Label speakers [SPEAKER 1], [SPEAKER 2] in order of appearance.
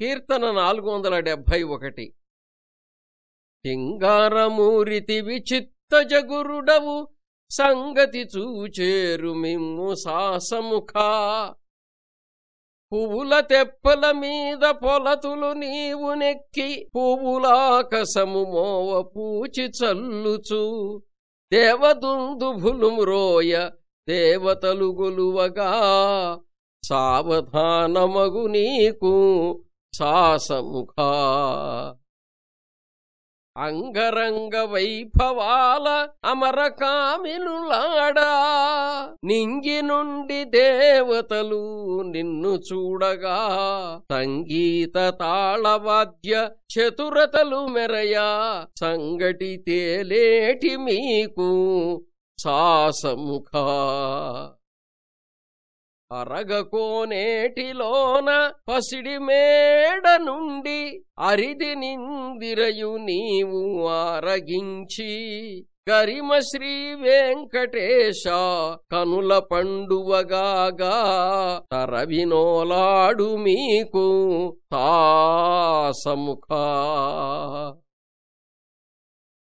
[SPEAKER 1] కీర్తన నాలుగు వందల డెబ్భై ఒకటి. సింగారమూరితి విచిత్త జగురుడవు సంగతి చూచేరు మిమ్ము సాసముఖా. పువ్వుల తెప్పల మీద పొలతులు నీవు నెక్కి పువ్వులాకసము మోవ పూచి చల్లుచు. దేవదుందుభులు మ్రోయ దేవతలు గొలువగా సావధానమగు నీకు సాసముఖా అంగరంగ వైభవాల అమర కామినులాడా నింగి నుండి దేవతలు నిన్ను చూడగా. సంగీత తాళవాద్య చతురతలు మెరయా. సంగటితే లేటి మీకు సాసముఖా. అరగకోనేటిలోన పసిడి మేడ నుండి అరిది నిందిరయు నీవు ఆరగించి గరిమ శ్రీ వెంకటేశ కనుల పండువగాగా తరవినోలాడు మీకు తాసముఖా.